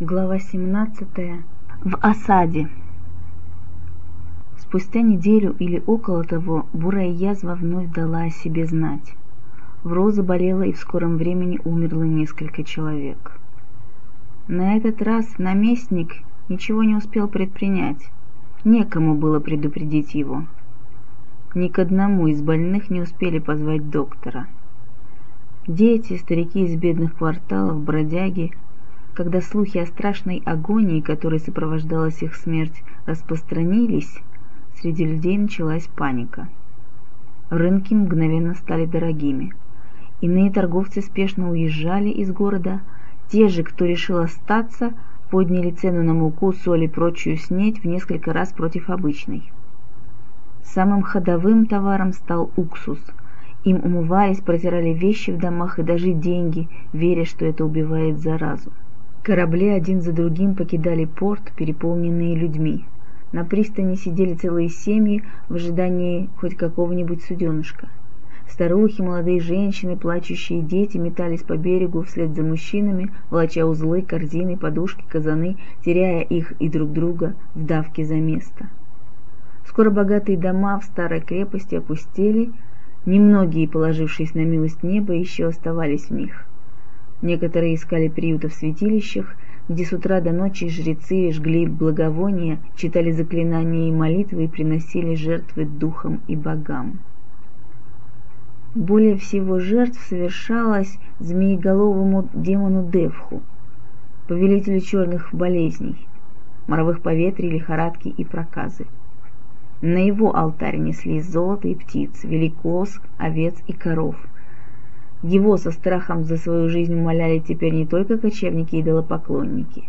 Глава 17. В осаде. Спустя неделю или около того бурая язва вновь дала о себе знать. В Ро заболела и в скором времени умерло несколько человек. На этот раз наместник ничего не успел предпринять. Некому было предупредить его. Ни к одному из больных не успели позвать доктора. Дети, старики из бедных кварталов, бродяги – когда слухи о страшной агонии, которой сопровождалась их смерть, распространились, среди людей началась паника. Рынки мгновенно стали дорогими. Иные торговцы спешно уезжали из города, те же, кто решил остаться, подняли цену на муку, соль и прочую снеть в несколько раз против обычной. Самым ходовым товаром стал уксус. Им умывались, протирали вещи в домах и даже деньги, веря, что это убивает заразу. Корабли один за другим покидали порт, переполненные людьми. На пристани сидели целые семьи в ожидании хоть какого-нибудь суденышка. Старухи, молодые женщины, плачущие дети метались по берегу вслед за мужчинами, волоча узлы, корзины, подушки, казаны, теряя их и друг друга в давке за место. Скоро богатые дома в старой крепости опустели, немногие, положившись на милость неба, еще оставались в них. Некоторые искали приюта в святилищах, где с утра до ночи жрецы жгли благовония, читали заклинания и молитвы и приносили жертвы духам и богам. Более всего жертв совершалось змееголовому демону Девху, повелителю черных болезней, моровых поветрий, лихорадки и проказы. На его алтарь несли золото и птиц, великос, овец и коров – его со страхом за свою жизнь умоляли теперь не только кочевники и идолопоклонники.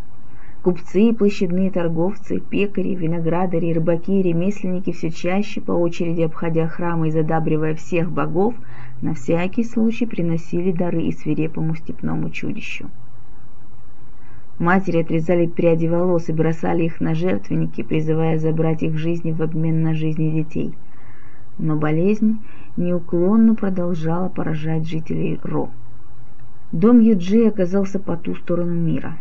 Купцы, площадные торговцы, пекари, виноградари, рыбаки и ремесленники все чаще, по очереди обходя храмы и задабривая всех богов, на всякий случай приносили дары и свирепому степному чудищу. Матери отрезали пряди волос и бросали их на жертвенники, призывая забрать их жизни в обмен на жизни детей. Но болезнь неуклонно продолжала поражать жителей Ро. Дом Юджи оказался по ту сторону мира.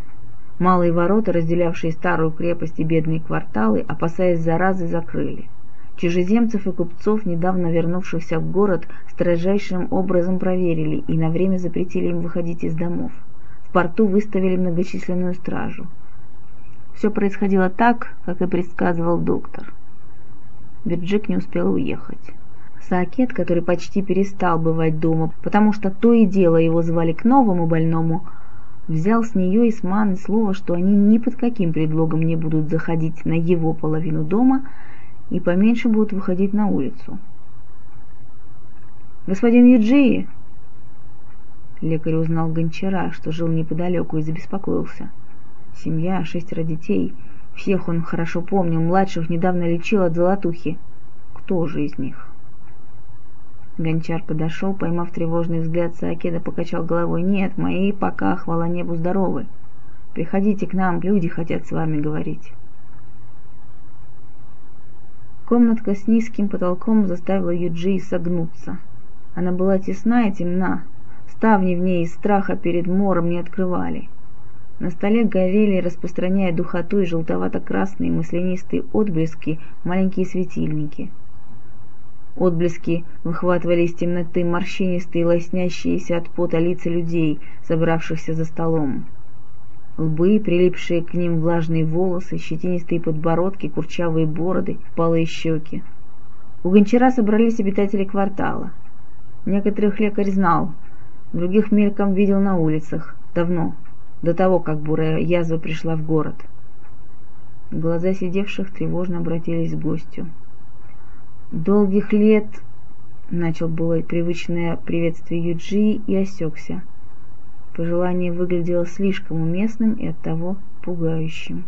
Малые ворота, разделявшие старую крепость и бедные кварталы, опасаясь заразы, закрыли. Чужеземцев и купцов, недавно вернувшихся в город, строжайшим образом проверили и на время запретили им выходить из домов. В порту выставили многочисленную стражу. Все происходило так, как и предсказывал доктор. Бирджик не успел уехать. Саакет, который почти перестал бывать дома, потому что то и дело его звали к новому больному, взял с нее и с Маны слово, что они ни под каким предлогом не будут заходить на его половину дома и поменьше будут выходить на улицу. «Господин Юджии!» Лекарь узнал гончара, что жил неподалеку, и забеспокоился. Семья, шестеро детей. Всех он хорошо помнил, младших недавно лечил от золотухи. Кто же из них? Гончар подошел, поймав тревожный взгляд Саакеда, покачал головой. «Нет, мои пока, хвала небу, здоровы. Приходите к нам, люди хотят с вами говорить». Комнатка с низким потолком заставила Юджи согнуться. Она была тесна и темна. Ставни в ней из страха перед мором не открывали. На столе горели, распространяя духоту и желтовато-красные маслянистые отблески, маленькие светильники — Отблески выхватывали из темноты морщинистые, лоснящиеся от пота лица людей, собравшихся за столом. Лбы, прилипшие к ним влажные волосы, щетинистые подбородки, курчавые бороды, впалые щеки. У гончара собрались обитатели квартала. Некоторых лекарь знал, других мельком видел на улицах, давно, до того, как бурая язва пришла в город. Глаза сидевших тревожно обратились к гостю долгих лет начал было привычное приветствие Юджи и осекся. Пожелание выглядело слишком уместным и оттого пугающим.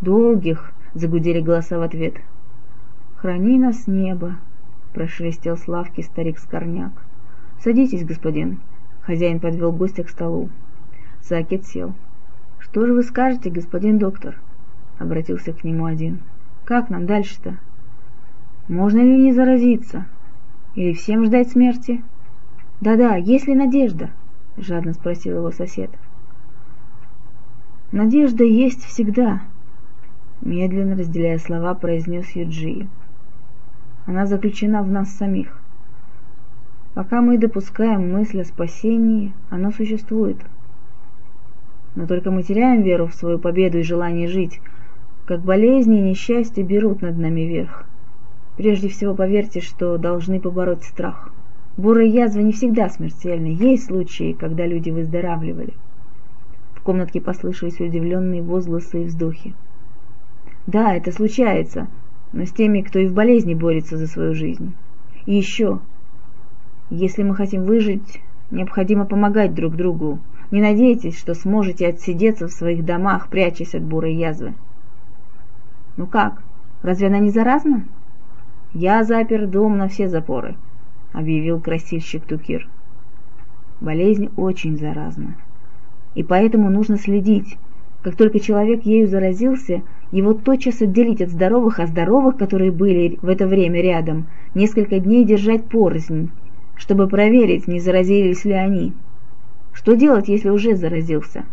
«Долгих!» — загудели голоса в ответ. «Храни нас небо!» — прошелестел с лавки старик Скорняк. «Садитесь, господин!» — хозяин подвел гостя к столу. Сакет сел. «Что же вы скажете, господин доктор?» — обратился к нему один. «Как нам дальше-то?» Можно ли не заразиться? Или всем ждать смерти? Да-да, есть ли надежда? Жадно спросил его сосед. «Надежда есть всегда», — медленно разделяя слова, произнес Юджи. «Она заключена в нас самих. Пока мы допускаем мысль о спасении, оно существует. Но только мы теряем веру в свою победу и желание жить, как болезни и несчастья берут над нами верх. Прежде всего поверьте, что должны побороть страх. Бурая язва не всегда смертельна. Есть случаи, когда люди выздоравливали. В комнатке послышались удивленные возгласы и вздохи. Да, это случается, но с теми, кто и в болезни борется за свою жизнь. И еще, если мы хотим выжить, необходимо помогать друг другу. Не надейтесь, что сможете отсидеться в своих домах, прячась от бурой язвы. Ну как, разве она не заразна? Я запер дом на все запоры объявил красильщик Тукир. Болезнь очень заразна, и поэтому нужно следить. Как только человек ею заразился, его тотчас отделить от здоровых, а здоровых, которые были в это время рядом, несколько дней держать порознь, чтобы проверить, не заразились ли они. Что делать, если уже заразился?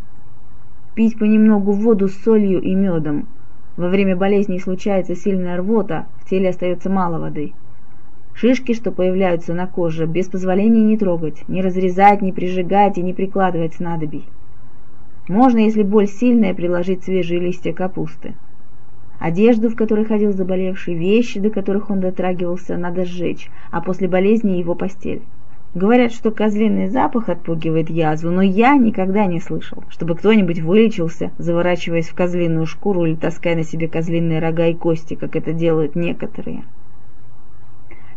Пить понемногу воду с солью и медом. Во время болезни случается сильная рвота, в теле остается мало воды. Шишки, что появляются на коже, без позволения не трогать, не разрезать, не прижигать и не прикладывать снадобий. Можно, если боль сильная, приложить свежие листья капусты. Одежду, в которой ходил заболевший, вещи, до которых он дотрагивался, надо сжечь, а после болезни его постель. Говорят, что козлиный запах отпугивает язву, но я никогда не слышал, чтобы кто-нибудь вылечился, заворачиваясь в козлиную шкуру или таская на себе козлиные рога и кости, как это делают некоторые.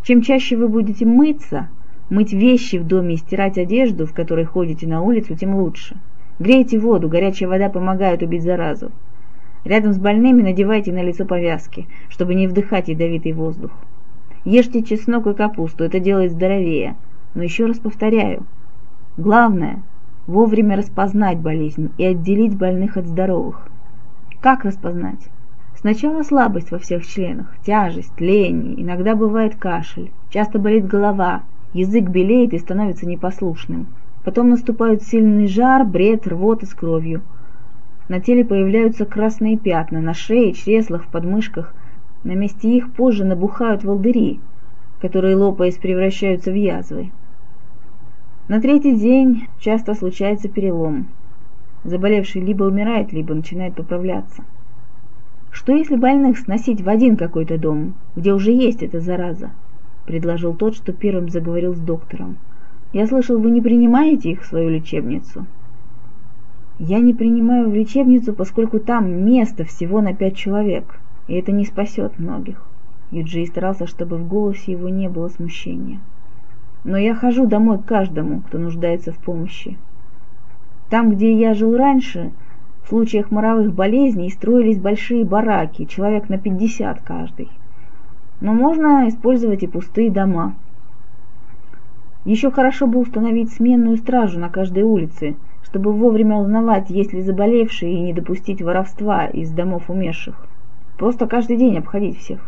Чем чаще вы будете мыться, мыть вещи в доме и стирать одежду, в которой ходите на улицу, тем лучше. Грейте воду, горячая вода помогает убить заразу. Рядом с больными надевайте на лицо повязки, чтобы не вдыхать ядовитый воздух. Ешьте чеснок и капусту, это делает здоровее. Но еще раз повторяю, главное – вовремя распознать болезнь и отделить больных от здоровых. Как распознать? Сначала слабость во всех членах, тяжесть, лень, иногда бывает кашель, часто болит голова, язык белеет и становится непослушным. Потом наступают сильный жар, бред, рвота с кровью. На теле появляются красные пятна, на шее, чреслах, подмышках. На месте их позже набухают волдыри, которые, лопаясь, превращаются в язвы. На третий день часто случается перелом. Заболевший либо умирает, либо начинает поправляться. Что если больных сносить в один какой-то дом, где уже есть эта зараза? Предложил тот, что первым заговорил с доктором. Я слышал, вы не принимаете их в свою лечебницу. Я не принимаю в лечебницу, поскольку там место всего на пять человек, и это не спасет многих. Юджи старался, чтобы в голосе его не было смущения. Но я хожу домой к каждому, кто нуждается в помощи. Там, где я жил раньше, в случаях моровых болезней строились большие бараки, человек на 50 каждый. Но можно использовать и пустые дома. Еще хорошо бы установить сменную стражу на каждой улице, чтобы вовремя узнавать, есть ли заболевшие, и не допустить воровства из домов умерших. Просто каждый день обходить всех.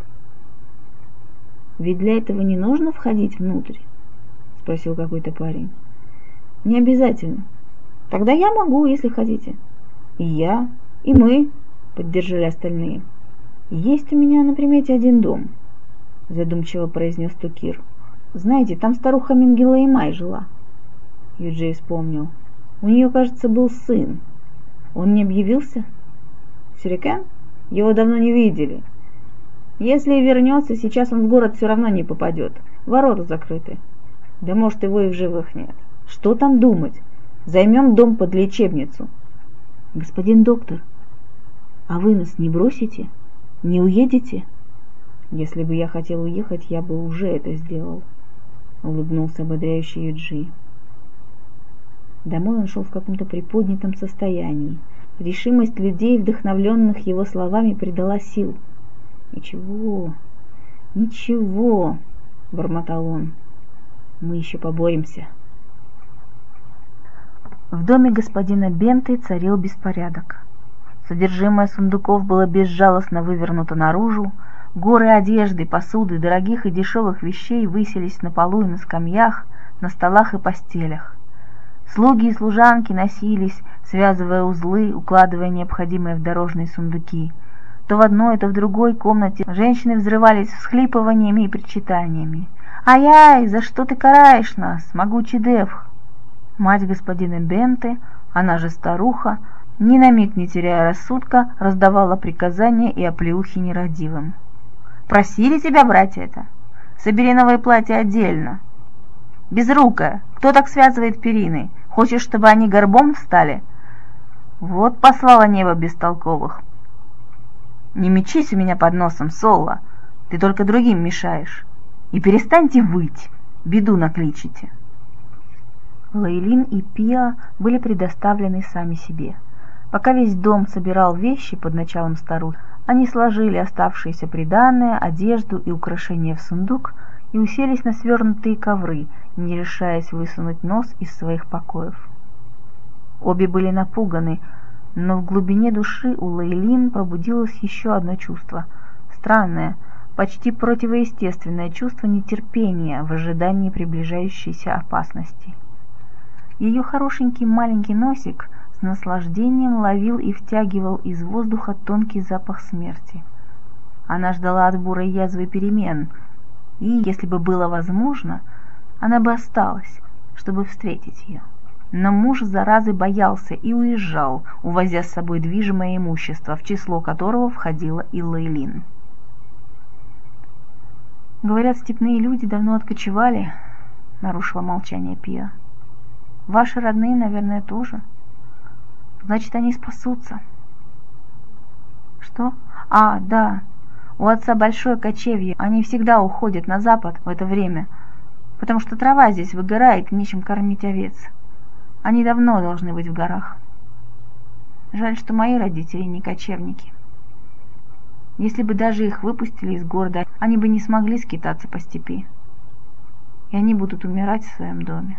«Ведь для этого не нужно входить внутрь?» — спросил какой-то парень. «Не обязательно. Тогда я могу, если хотите». «И я, и мы», — поддержали остальные. «Есть у меня на примете один дом», — задумчиво произнес Тукир. «Знаете, там старуха Мингела Имай жила». Юджей вспомнил. «У нее, кажется, был сын. Он не объявился?» «Сюрикен? Его давно не видели. Если и вернется, сейчас он в город все равно не попадет. Ворота закрыты. Да может, его и в живых нет. Что там думать? Займем дом под лечебницу. «Господин доктор, а вы нас не бросите? Не уедете?» «Если бы я хотел уехать, я бы уже это сделал», — улыбнулся ободряющий Юджи. Домой он шел в каком-то приподнятом состоянии. Решимость людей, вдохновленных его словами, придала сил. «Ничего, ничего», — бормотал он, — «мы еще поборемся». В доме господина Бенты царил беспорядок. Содержимое сундуков было безжалостно вывернуто наружу, горы одежды, посуды, дорогих и дешевых вещей высились на полу и на скамьях, на столах и постелях. Слуги и служанки носились, связывая узлы, укладывая необходимые в дорожные сундуки. То в одной, то в другой комнате женщины взрывались всхлипываниями и причитаниями. «Ай-ай, за что ты караешь нас, могучий Дев?» Мать господина Бенты, она же старуха, ни на миг не теряя рассудка, раздавала приказания и оплеухи нерадивым. «Просили тебя брать это? Собери новое платье отдельно. Безрукая, кто так связывает перины? Хочешь, чтобы они горбом встали?» Вот послала небо бестолковых. «Не мечись у меня под носом, Солла, ты только другим мешаешь. И перестаньте выть, беду накличите». Лейлин и Пиа были предоставлены сами себе. Пока весь дом собирал вещи под началом старухи, они сложили оставшиеся приданное, одежду и украшения в сундук и уселись на свернутые ковры, не решаясь высунуть нос из своих покоев. Обе были напуганы, но в глубине души у Лейлин пробудилось еще одно чувство. Странное, почти противоестественное чувство нетерпения в ожидании приближающейся опасности. Ее хорошенький маленький носик с наслаждением ловил и втягивал из воздуха тонкий запах смерти. Она ждала от бурой язвы перемен, и, если бы было возможно, она бы осталась, чтобы встретить ее. Но муж заразы боялся и уезжал, увозя с собой движимое имущество, в число которого входила и Лейлин. «Говорят, степные люди давно откочевали», — нарушила молчание Пия. «Ваши родные, наверное, тоже. Значит, они спасутся». «Что? А, да. У отца большое кочевье. Они всегда уходят на запад в это время, потому что трава здесь выгорает нечем кормить овец. Они давно должны быть в горах. Жаль, что мои родители не кочевники. Если бы даже их выпустили из города, они бы не смогли скитаться по степи. И они будут умирать в своем доме.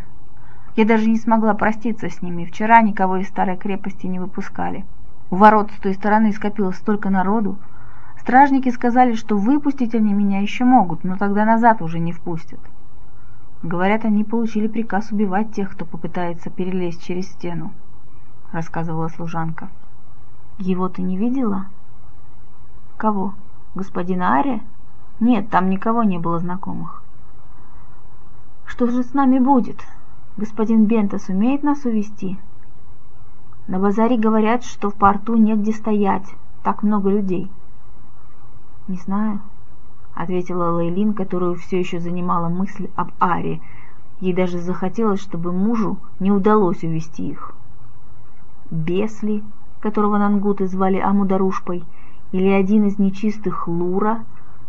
Я даже не смогла проститься с ними. Вчера никого из старой крепости не выпускали. У ворот с той стороны скопилось столько народу. Стражники сказали, что выпустить они меня еще могут, но тогда назад уже не впустят. Говорят, они получили приказ убивать тех, кто попытается перелезть через стену, рассказывала служанка. Его ты не видела? Кого? Господина Ария? Нет, там никого не было знакомых. Что же с нами будет? Господин Бента сумеет нас увести? На базаре говорят, что в порту негде стоять, так много людей. Не знаю ответила Лейлин, которую все еще занимала мысль об Аре. Ей даже захотелось, чтобы мужу не удалось увести их. Бесли, которого нангуты звали Амударушпой, или один из нечистых Лура,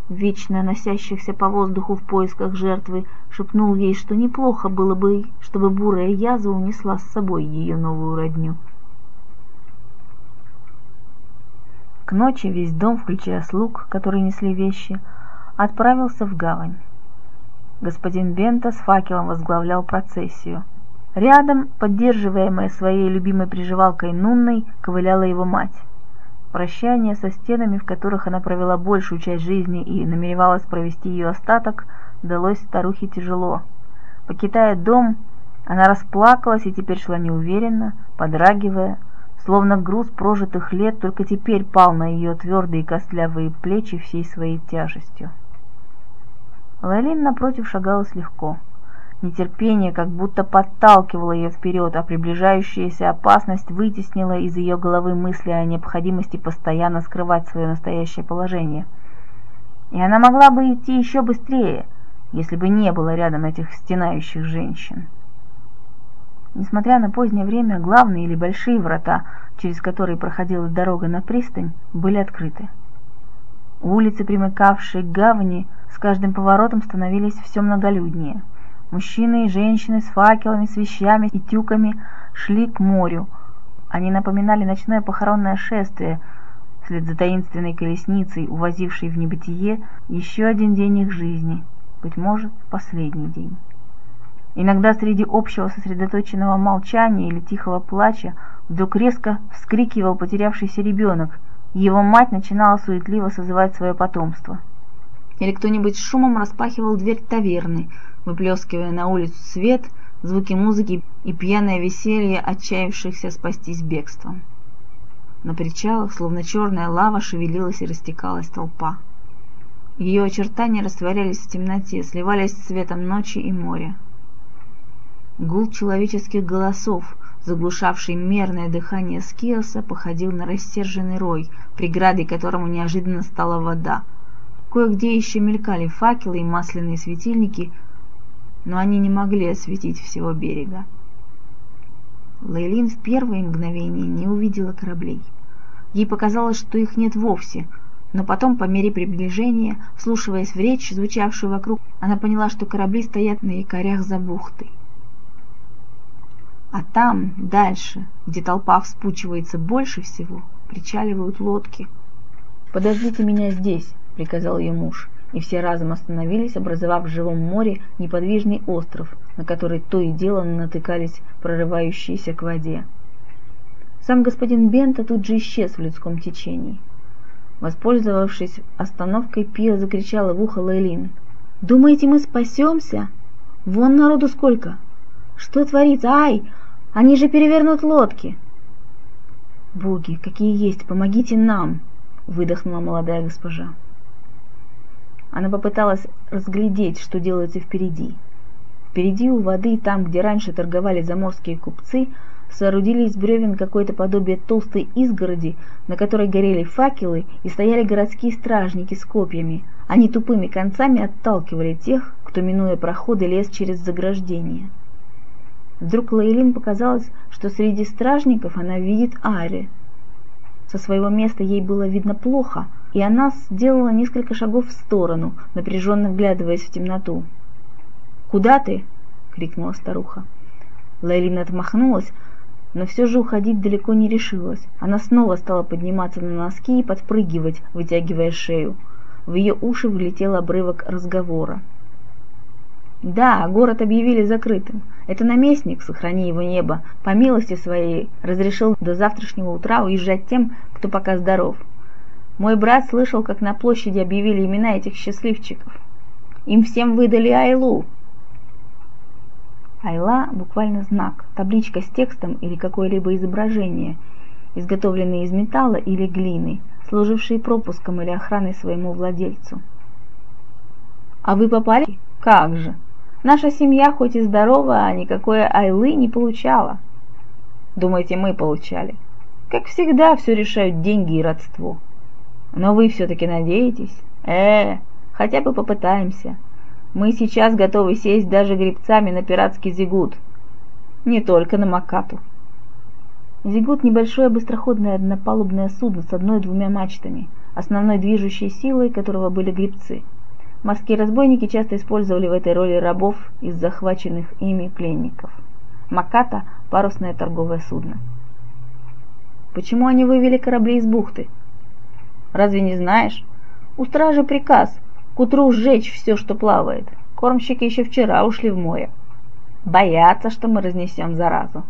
вечно носящихся по воздуху в поисках жертвы, шепнул ей, что неплохо было бы, чтобы бурая язва унесла с собой ее новую родню. К ночи весь дом, включая слуг, которые несли вещи, отправился в гавань. Господин Бента с факелом возглавлял процессию. Рядом, поддерживаемая своей любимой приживалкой Нунной, ковыляла его мать. Прощание со стенами, в которых она провела большую часть жизни и намеревалась провести ее остаток, далось старухе тяжело. Покидая дом, она расплакалась и теперь шла неуверенно, подрагивая, словно груз прожитых лет только теперь пал на ее твердые костлявые плечи всей своей тяжестью. Лайлин, напротив, шагалась легко. Нетерпение как будто подталкивало ее вперед, а приближающаяся опасность вытеснила из ее головы мысли о необходимости постоянно скрывать свое настоящее положение. И она могла бы идти еще быстрее, если бы не было рядом этих стенающих женщин. Несмотря на позднее время, главные или большие врата, через которые проходила дорога на пристань, были открыты. Улицы, примыкавшие к гавани, с каждым поворотом становились все многолюднее. Мужчины и женщины с факелами, с вещами и тюками шли к морю. Они напоминали ночное похоронное шествие, вслед за таинственной колесницей, увозившей в небытие еще один день их жизни, быть может, последний день. Иногда среди общего сосредоточенного молчания или тихого плача вдруг резко вскрикивал потерявшийся ребенок, и его мать начинала суетливо созывать свое потомство – или кто-нибудь шумом распахивал дверь таверны, выплескивая на улицу свет, звуки музыки и пьяное веселье отчаявшихся спастись бегством. На причалах, словно черная лава, шевелилась и растекалась толпа. Ее очертания растворялись в темноте, сливались с цветом ночи и моря. Гул человеческих голосов, заглушавший мерное дыхание Скиоса, походил на рассерженный рой, преградой которому неожиданно стала вода. Кое-где еще мелькали факелы и масляные светильники, но они не могли осветить всего берега. Лейлин в первые мгновения не увидела кораблей. Ей показалось, что их нет вовсе, но потом, по мере приближения, вслушиваясь в речь, звучавшую вокруг, она поняла, что корабли стоят на якорях за бухтой. А там, дальше, где толпа вспучивается больше всего, причаливают лодки. «Подождите меня здесь», — приказал ее муж, и все разом остановились, образовав в живом море неподвижный остров, на который то и дело натыкались прорывающиеся к воде. Сам господин Бента тут же исчез в людском течении. Воспользовавшись остановкой, Пио закричала в ухо Лейлин. «Думаете, мы спасемся? Вон народу сколько! Что творится? Ай! Они же перевернут лодки!» «Боги, какие есть, помогите нам!» — выдохнула молодая госпожа. Она попыталась разглядеть, что делается впереди. Впереди у воды, там, где раньше торговали заморские купцы, соорудили из бревен какое-то подобие толстой изгороди, на которой горели факелы и стояли городские стражники с копьями. Они тупыми концами отталкивали тех, кто, минуя проходы, лез через заграждение. Вдруг Лейлин показалось, что среди стражников она видит Ари. Со своего места ей было видно плохо — и она сделала несколько шагов в сторону, напряженно вглядываясь в темноту. «Куда ты?» — крикнула старуха. Лайлина отмахнулась, но все же уходить далеко не решилась. Она снова стала подниматься на носки и подпрыгивать, вытягивая шею. В ее уши влетел обрывок разговора. «Да, город объявили закрытым. Это наместник, сохрани его небо, по милости своей разрешил до завтрашнего утра уезжать тем, кто пока здоров. Мой брат слышал, как на площади объявили имена этих счастливчиков. Им всем выдали Айлу. Айла – буквально знак, табличка с текстом или какое-либо изображение, изготовленное из металла или глины, служившие пропуском или охраной своему владельцу. А вы попали? Как же! Наша семья хоть и здорова, а никакой айлы не получала. Думаете, мы получали? Как всегда, все решают деньги и родство. Но вы все-таки надеетесь? Э, хотя бы попытаемся. Мы сейчас готовы сесть даже гребцами на пиратский зигут. Не только на Макату. Зигут – небольшое быстроходное однопалубное судно с одной-двумя мачтами, основной движущей силой которого были гребцы. Морские разбойники часто использовали в этой роли рабов из захваченных ими пленников. Маката – парусное торговое судно. Почему они вывели корабли из бухты? Разве не знаешь? У стражи приказ к утру сжечь все, что плавает. Кормщики еще вчера ушли в море. Боятся, что мы разнесем заразу.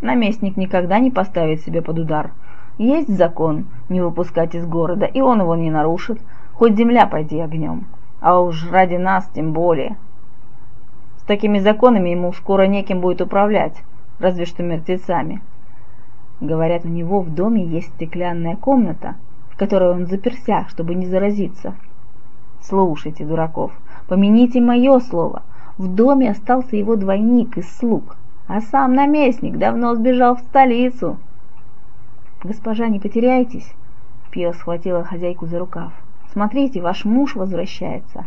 Наместник никогда не поставит себя под удар. Есть закон не выпускать из города, и он его не нарушит, хоть земля пойди огнем. А уж ради нас тем более. С такими законами ему скоро неким будет управлять, разве что мертвецами. Говорят, у него в доме есть стеклянная комната, которой он заперся, чтобы не заразиться. Слушайте, дураков, помяните мое слово. В доме остался его двойник из слуг, а сам наместник давно сбежал в столицу. Госпожа, не потеряйтесь. Пио схватила хозяйку за рукав. Смотрите, ваш муж возвращается.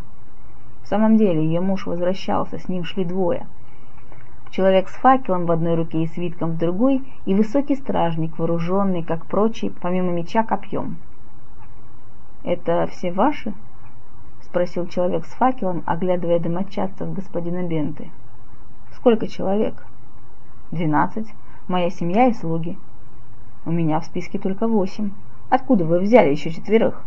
В самом деле, ее муж возвращался, с ним шли двое. Человек с факелом в одной руке и свитком в другой, и высокий стражник, вооруженный, как прочие, помимо меча, копьем. «Это все ваши?» — спросил человек с факелом, оглядывая домочадцев господина Бенты. «Сколько человек?» «Двенадцать. Моя семья и слуги». «У меня в списке только восемь. Откуда вы взяли еще четверых?»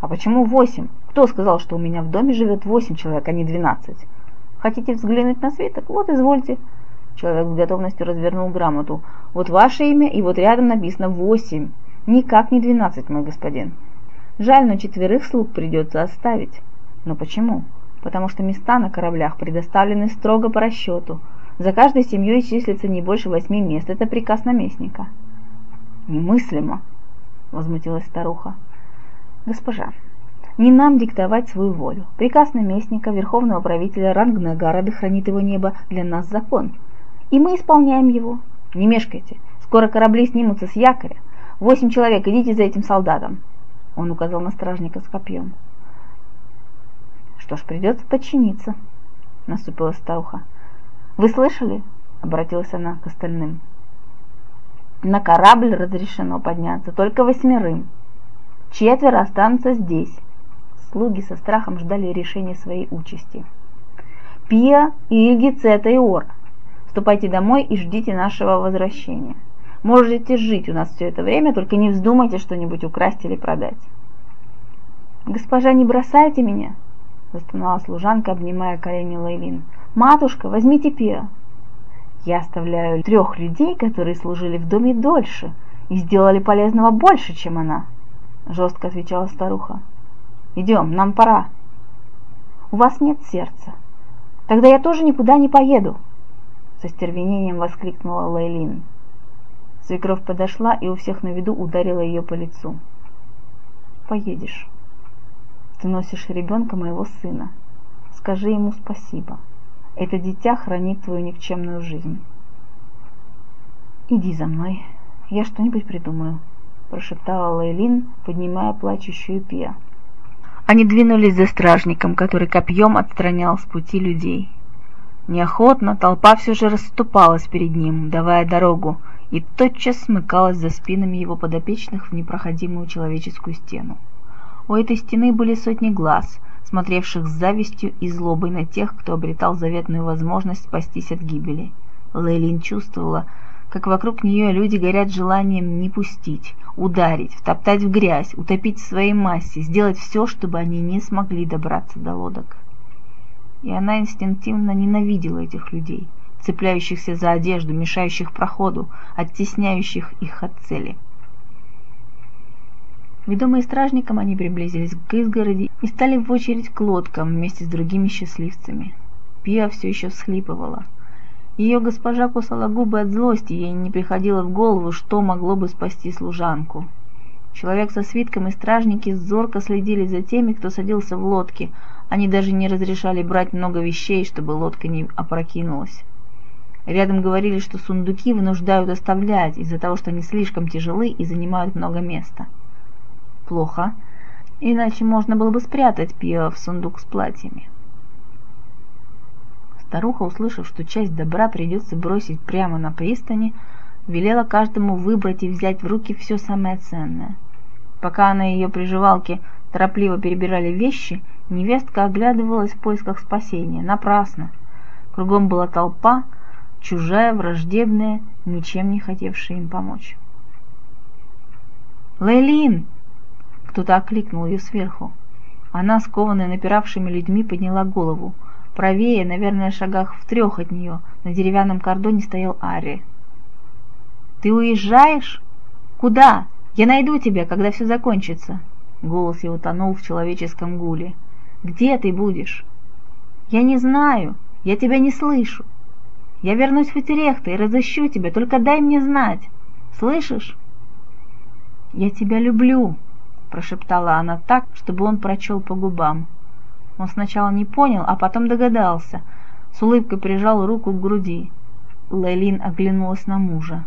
«А почему восемь? Кто сказал, что у меня в доме живет восемь человек, а не двенадцать?» «Хотите взглянуть на свиток? Вот, извольте». Человек с готовностью развернул грамоту. «Вот ваше имя, и вот рядом написано восемь. Никак не двенадцать, мой господин». Жаль, но четверых слуг придется оставить. Но почему? потому что места на кораблях предоставлены строго по расчету. За каждой семьей числится не больше восьми мест. Это приказ наместника. Немыслимо, возмутилась старуха. Госпожа, не нам диктовать свою волю. Приказ наместника, верховного правителя Рангнагара, да хранит его небо, для нас закон. И мы исполняем его. Не мешкайте, скоро корабли снимутся с якоря. Восемь человек, идите за этим солдатом. Он указал на стражника с копьем. Что ж, придется подчиниться, наступила старуха. Вы слышали? Обратилась она к остальным. На корабль разрешено подняться только восьмерым. Четверо останутся здесь. Слуги со страхом ждали решения своей участи. Пия, Иги, Цета и Ора, ступайте домой и ждите нашего возвращения. Можете жить у нас все это время, только не вздумайте что-нибудь украсть или продать. «Госпожа, не бросайте меня!» – застонала служанка, обнимая колени Лейлин. «Матушка, возьмите Пиа!» «Я оставляю трех людей, которые служили в доме дольше и сделали полезного больше, чем она», – жестко отвечала старуха. Идем, нам пора. У вас нет сердца. Тогда я тоже никуда не поеду. Со стервенением воскликнула Лейлин. Свекровь подошла и у всех на виду ударила ее по лицу. Поедешь. Ты носишь ребенка моего сына. Скажи ему спасибо. Это дитя хранит твою никчемную жизнь. Иди за мной, я что-нибудь придумаю, прошептала Лейлин, поднимая плачущую Пия. Они двинулись за стражником, который копьем отстранял с пути людей. Неохотно толпа все же расступалась перед ним, давая дорогу, и тотчас смыкалась за спинами его подопечных в непроходимую человеческую стену. У этой стены были сотни глаз, смотревших с завистью и злобой на тех, кто обретал заветную возможность спастись от гибели. Лейлин чувствовала, как вокруг нее люди горят желанием не пустить, ударить, втоптать в грязь, утопить в своей массе, сделать все, чтобы они не смогли добраться до лодок. И она инстинктивно ненавидела этих людей, цепляющихся за одежду, мешающих проходу, оттесняющих их от цели. Ведомые стражником, они приблизились к изгороди и стали в очередь к лодкам вместе с другими счастливцами. Пия все еще всхлипывала. Ее госпожа кусала губы от злости, ей не приходило в голову, что могло бы спасти служанку. Человек со свитком и стражники зорко следили за теми, кто садился в лодки. Они даже не разрешали брать много вещей, чтобы лодка не опрокинулась. Рядом говорили, что сундуки вынуждают оставлять из-за того, что они слишком тяжелы и занимают много места. Плохо, иначе можно было бы спрятать пиво в сундук с платьями. Старуха, услышав, что часть добра придется бросить прямо на пристани, велела каждому выбрать и взять в руки все самое ценное. Пока она и ее приживалки торопливо перебирали вещи, невестка оглядывалась в поисках спасения. Напрасно. Кругом была толпа, чужая, враждебная, ничем не хотевшая им помочь. «Лейлин!» — кто-то окликнул ее сверху. Она, скованная напиравшими людьми, подняла голову. Правее, наверное, шагах в трех от нее, на деревянном кордоне стоял Ари. «Ты уезжаешь? Куда? Я найду тебя, когда все закончится!» Голос его тонул в человеческом гуле. «Где ты будешь?» «Я не знаю, я тебя не слышу. Я вернусь в Этерехта и разыщу тебя, только дай мне знать. Слышишь?» «Я тебя люблю», — прошептала она так, чтобы он прочел по губам. Он сначала не понял, а потом догадался. С улыбкой прижал руку к груди. Лейлин оглянулась на мужа.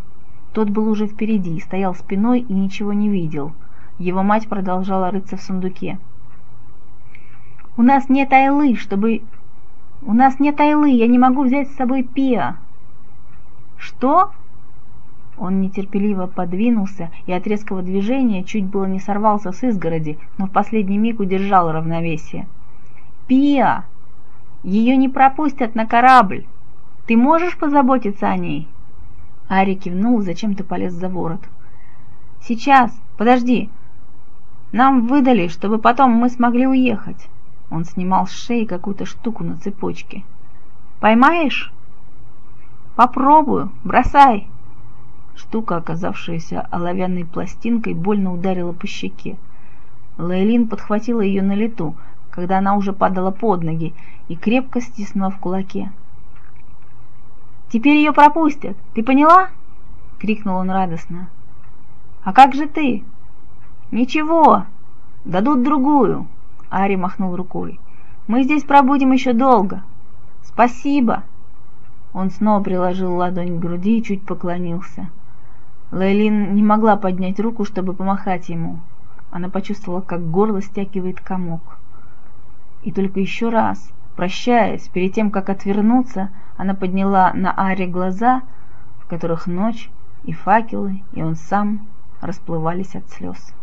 Тот был уже впереди, стоял спиной и ничего не видел. Его мать продолжала рыться в сундуке. «У нас нет айлы, чтобы...» «У нас нет айлы, я не могу взять с собой пиа». «Что?» Он нетерпеливо подвинулся и от резкого движения чуть было не сорвался с изгороди, но в последний миг удержал равновесие. Пиа! Ее не пропустят на корабль! Ты можешь позаботиться о ней?» Ари кивнул, зачем-то полез за ворот. «Сейчас, подожди. Нам выдали, чтобы потом мы смогли уехать». Он снимал с шеи какую-то штуку на цепочке. «Поймаешь?» «Попробую. Бросай!» Штука, оказавшаяся оловянной пластинкой, больно ударила по щеке. Лейлин подхватила ее на лету, когда она уже падала под ноги и крепко стиснула в кулаке. «Теперь ее пропустят, ты поняла?» — крикнул он радостно. «А как же ты?» «Ничего, дадут другую», — Ари махнул рукой. «Мы здесь пробудем еще долго. Спасибо!» Он снова приложил ладонь к груди и чуть поклонился. Лейлин не могла поднять руку, чтобы помахать ему. Она почувствовала, как горло стягивает комок. И только еще раз, прощаясь, перед тем, как отвернуться, она подняла на Аре глаза, в которых ночь и факелы, и он сам расплывались от слез.